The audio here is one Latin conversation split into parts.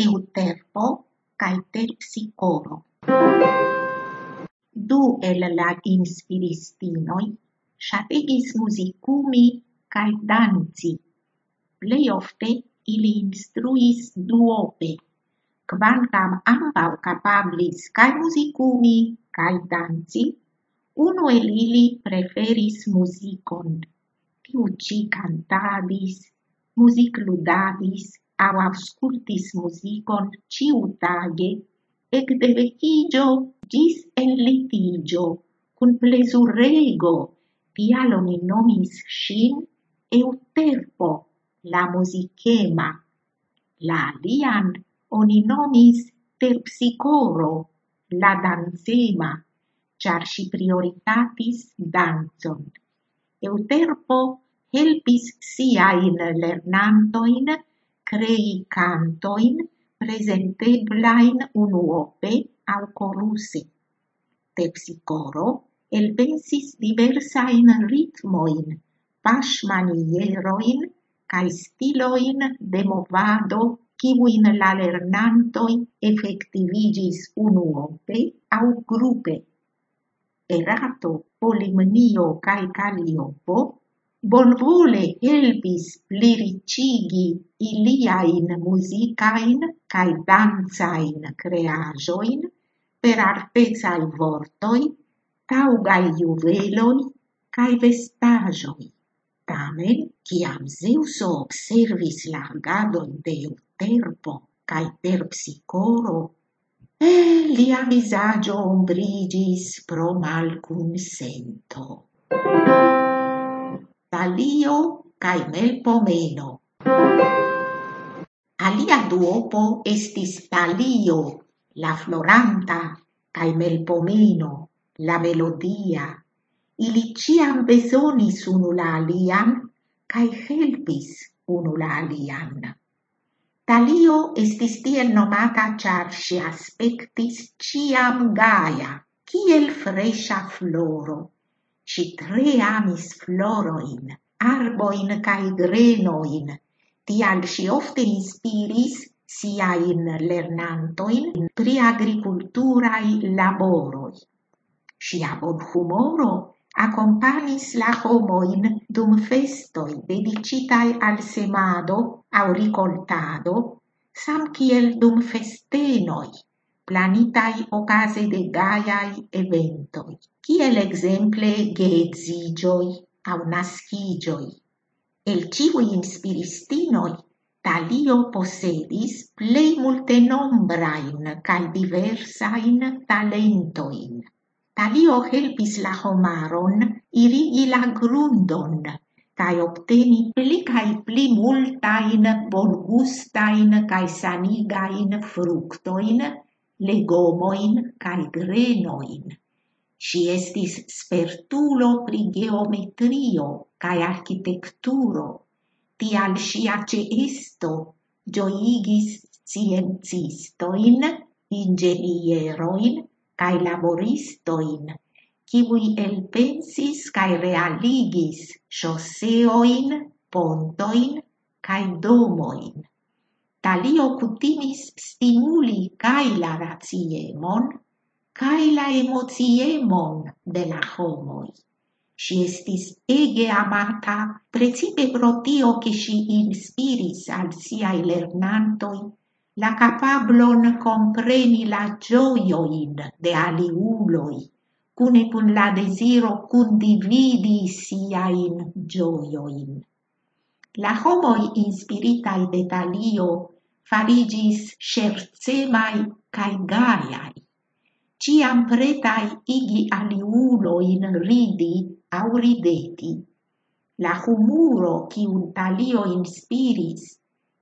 euterpo kaj terpsichoro. Du el la inspiristinoj ŝategis muzikumi kaj danci. Plej ofte ili instruis duope, kvankam ambaŭ kapablis kaj muzikumi kaj danci, Uno el ili preferis muzikon. Tiu ci cantadis, music ludadis, au auscultis musicon ciu tage, ec de vecigio gis ĝis litigio, cun plesurego, tial oni nomis shin, euterpo, la musicema. La alian oni nomis terpsicoro, la dancema, char si prioritatis danzon. Euterpo helpis siain lernantoin crei cantoin presenteblain unuope au coruse. Tepsicoro elpensis diversain ritmoin, pasmanieroin, cae stiloin de movado kiuin la lernantoi effectivigis unuope au grupe. Erato, Polimnio cae Calliopo bonvole helpis pliricigi iliain musicain cae danzain creajoin per artesai vortoi, taugai juveloi cae vestagioi. Tamen, ciam Zeuso observis largadon de Euterpo cae Terpsicoro, e eh, lia visagio ombrigis pro malcun sento. Talio cae melpomeno. Alia duopo estis talio, la floranta, cae melpomeno, la melodia. Ili ciam besonis unu la alian, cae helpis unu la alian. Talio estis tiel nomata char si aspectis ciam gaia, kiel fresha floro Ŝi tre amis floroin, arboin cae grenoin, tial si ofte inspiris siajn lernantoin pri agrikulturaj laboroj. Ŝia bonhumoro accompagnis la homoin dum festoi dedicitai al semado au ricoltado, sam kiel dum festenoi planitai ocase de gaiai eventoi, kiel exemple geedziĝoj au nascigioi. El ĉiuj inspiristinoi, Talio posedis multe nombrain kaj diversain talentoin. Talio helpis la homaron irigi la grundon cae obteni pli cae pli multajn, bongustajn cae sanigain fructoin legomoin cae grenoin. Si estis spertulo pri geometrio cae architecturo, tial sia ceesto gioigis scientistoin, ingenieroin cae laboristoin, civui elpensis cae realigis shoseoin, pontoin cae domoin. Talio cutimis stimuli cae la raciemon cae la emociemon de la homoi. Si estis ege amata, precipe pro tio che si inspiris al siai lernantoi la capablon compreni la gioioin de aliuloi, cune cun la desiro condividi siain gioioin. La homoi inspiritai de Talio farigis scherzemai cae gaiai, ciam pretai igi aliuloin ridi au rideti. La humuro cium talio inspiris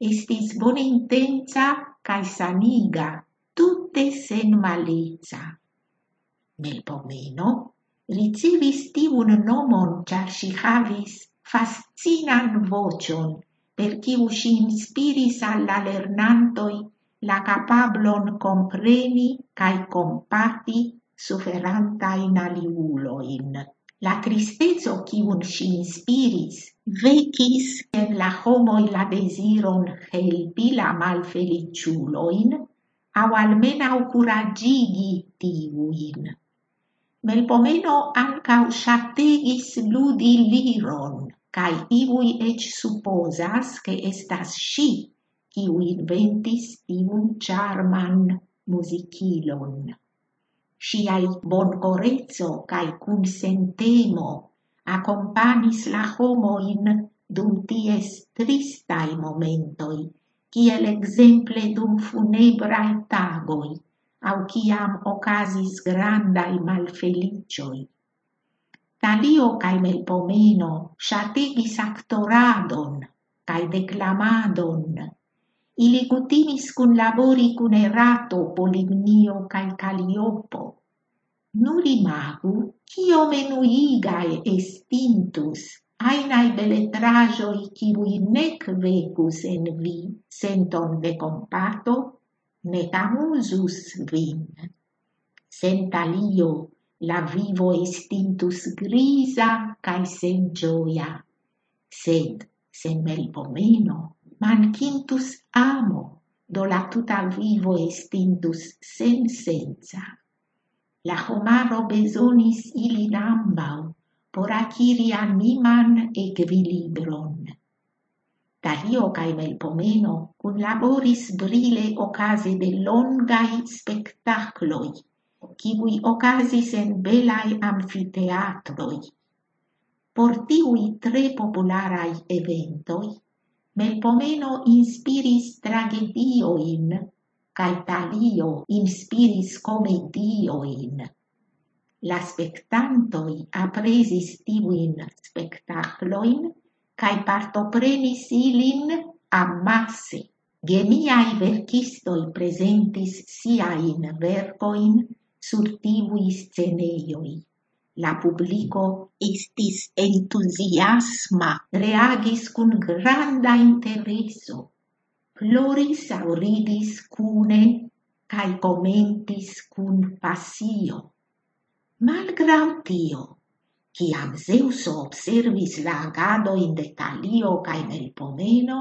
estis bone intensa cae saniga, tutte sen malezza. Nel pomeno ricevis tiun nomon char si havis fascinan vocion per kiu si inspiris alla la la capablon compreni cae compati suferantain aliuloin. La tristezo quiun si inspiris vecis en la homoj la desiron helpi la malfeliciuloin au almena curagigi tiuin. Melpomeno ancau shategis ludi liron, cae iui ec supposas che estas sci quiu inventis tiun charman musicilon. Sciai boncorezzo cae cum sentemo accompanis la homoin dum ties tristai momentoi, kiel exemple dum funebrae tagoi, au ciam ocasis grandai malfelicioi. Talio cae Melpomeno shategis actoradon cae declamadon. Ili cutimis cun labori cun erato Polignio cae Caliopo. Nur imagu, cio menuigae estintus ainae beletrajoi civui nec vecus en vi senton de compato, nec amusus vin. Sentalio, la vivo estintus grisa cae sen gioia, sed sen melpomeno mancintus amo, do la tuta vivo estintus sen senza. La homaro besonis ilin ambau, por aciri animan equilibron. Dario cae Melpomeno cun laboris brile ocase de longai spectacloi, kiui ocasis en belai amfiteatroi. Por tiui tre popularai eventoi, Melpomeno inspiris tragedioin, cae Talio inspiris comedioin. La spectantoi apresis tiuin spectacloin, cae partoprenis ilin ammasse. Geniai verkistoi presentis siain vercoin sur tivui sceneioi. La publico estis entusiasma, reagis cun granda intereso, Floris auridis cune, cae commentis cun passio. Malgrau tio, ciam Zeuso observis la agado in detalio cae melpomeno,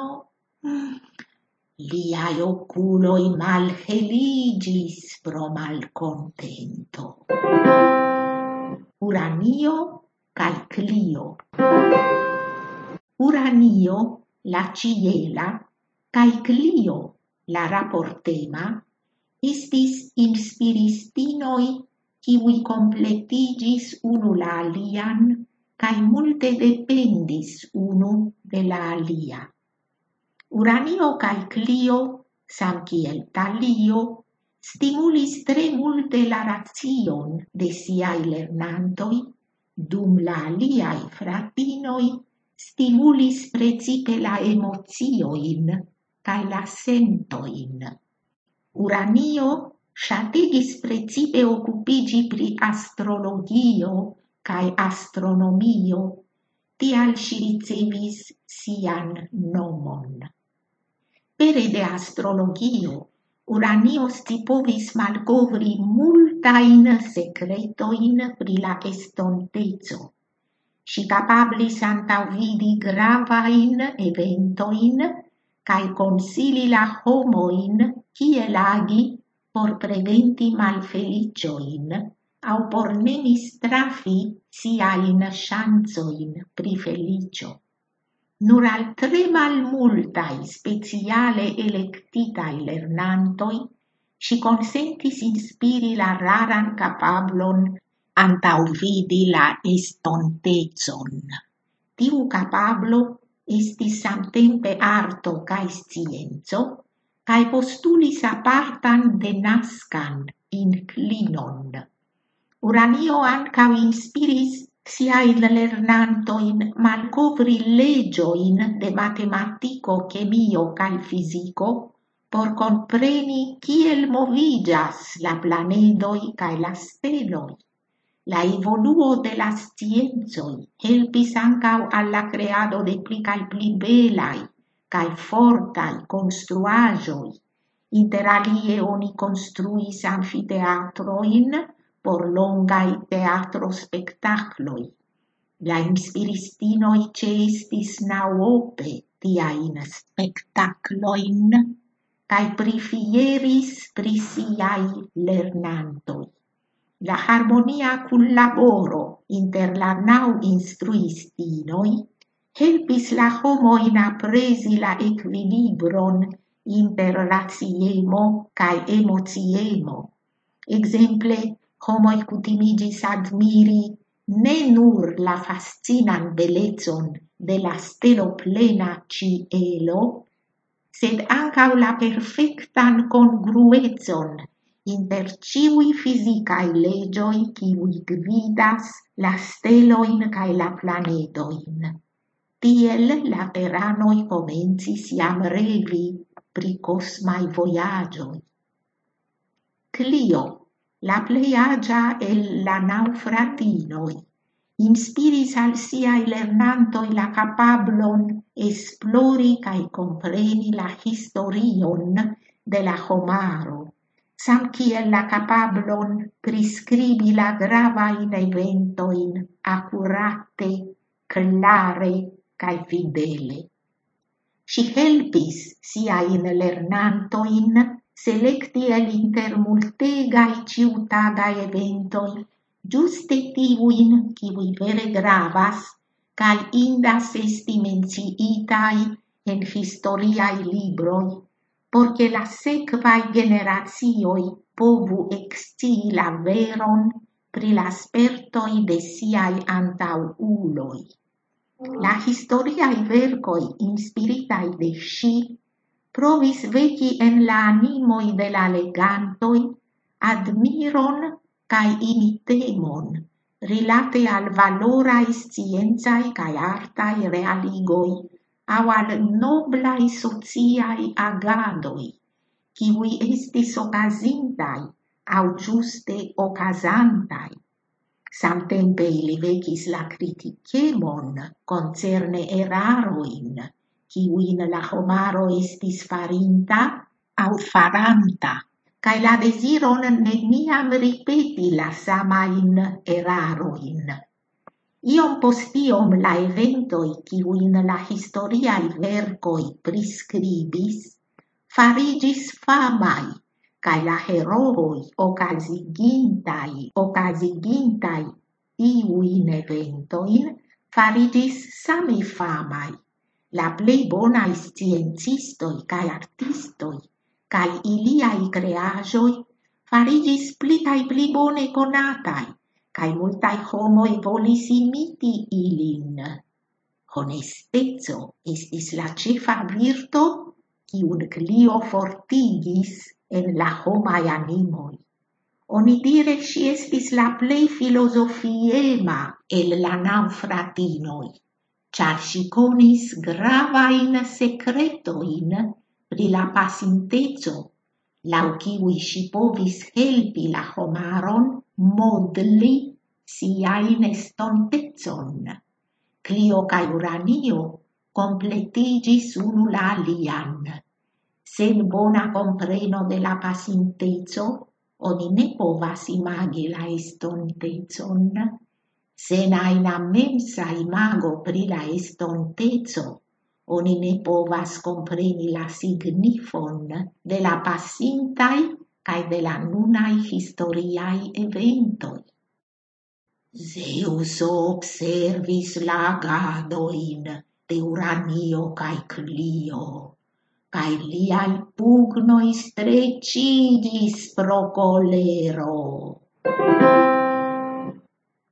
Liai oculoi malheligis pro malcontento. Uranio cae Clio. Uranio, la ciela, cae Clio, la raportema, estis inspiristinoi kiwi completigis unu la alian cae multe dependis unu de la alia. Uranio cae Clio, sam samkiel Talio, stimulis tre multe la ration de siai lernantoi, dum la aliai fratinoi stimulis precipe la emocioin cae la sentoin. Uranio shatigis precipe occupigi pri astrologio cae astronomio, tial si ricevis sian nomon pere de astrologio, Uranios povis malcovri multain secretoin pri la estontezo. Si capablis antauvidi gravain eventoin cae consili la homoin cie lagi por preventi malfelicioin au por ne mistrafi siain chanzoin pri felicio nur al tre malmultai speciale electitai lernantoi si consentis inspiri la raran capablon antauvidi la estontezon. Tiu capablo estis samtempe arto cae scienzo, cae postulis apartan denascan inclinon. Uranio ancau inspiris siain lernantoin malcovri legioin de matematico, chemio cae fisico, por compreni kiel movigas la planedoi cae la steloi. La evoluo de la scienzoi helpis ancau alla creado de pli cae pli belai cae fortai construajoi. Inter alie oni construis anfiteatroin, por longai teatro spectacloi. La inspiristinoi cestis naŭope tiain spectacloin, cae prifieris prisiai lernantoi. La harmonia kunlaboro inter la nau instruistinoi helpis la homoin apresi la equilibron inter raciemo cae emociemo. Exemple, homoj kutimigis admiri ne nur la fascinan belezon de la stelo plena cielo, sed ancau la perfectan congruezon inter ciui fisicae legioi ciui gvidas la steloin cae la planetoin. Tiel la teranoi comencis iam revi pri cosmai voyagioi. Clio la pleiagia e el la naufratinoi, inspiris al siai lernantoi la capablon esplori cae compreni la historion de la homaro, sam ciel la capablon prescribi la gravain eventoin accurate, clare cae fidele. Si helpis sia siain lernantoin selecti el inter multegai ciutadai eventoi, giuste tivuin civui vere gravas, cal indas esti menciitai en historiai libroi, porque la sequai generatioi povu excii la veron pri la spertoi de siai antauloi. La historiai vercoi inspiritai de sci provis veci en la animoi de la legantoi admiron cae imitemon rilate al valoraj scienzae cae artae realigoi au al noblaj sociaj agadoi, kiuj estis ocasintai au giuste okazantaj. Samtempe ili vecis la criticemon concerne eraroin, kiuin la homaro estis farinta au faranta, cae la desiron neniam ripeti la samain eraroin. Iom postiom la eventoi kiuin la historiae vercoi prescribis, farigis famai, cae la heroi ocasigintai, ocasigintai iuin eventoin, farigis same famai, la plei bonai sciencistoi cae artistoi, cae iliai creajoi, farigis pli cae pli bone conatai, cae multae homoi volis imiti ilin. Honestezzo estis la cefa virto, un Clio fortigis en la homai animoi. Oni dire si estis la plei filosofiema el la nam fratinoi char si conis gravain secretoin pri la pasintezo lau kiwi si povis helpi la homaron modli siain estontezon. Clio cae Uranio completigis unu la lian Sen bona compreno de la pasintezo oni ne povas imagi la estontezon senai aina mensa imago pri la estontezo, oni ne povas compreni la signifon de la passintai cae de la nunai historiai eventoi. Zeus observis la gadoin de Uranio cae Clio, cae liai pugnoi strecidis pro colero.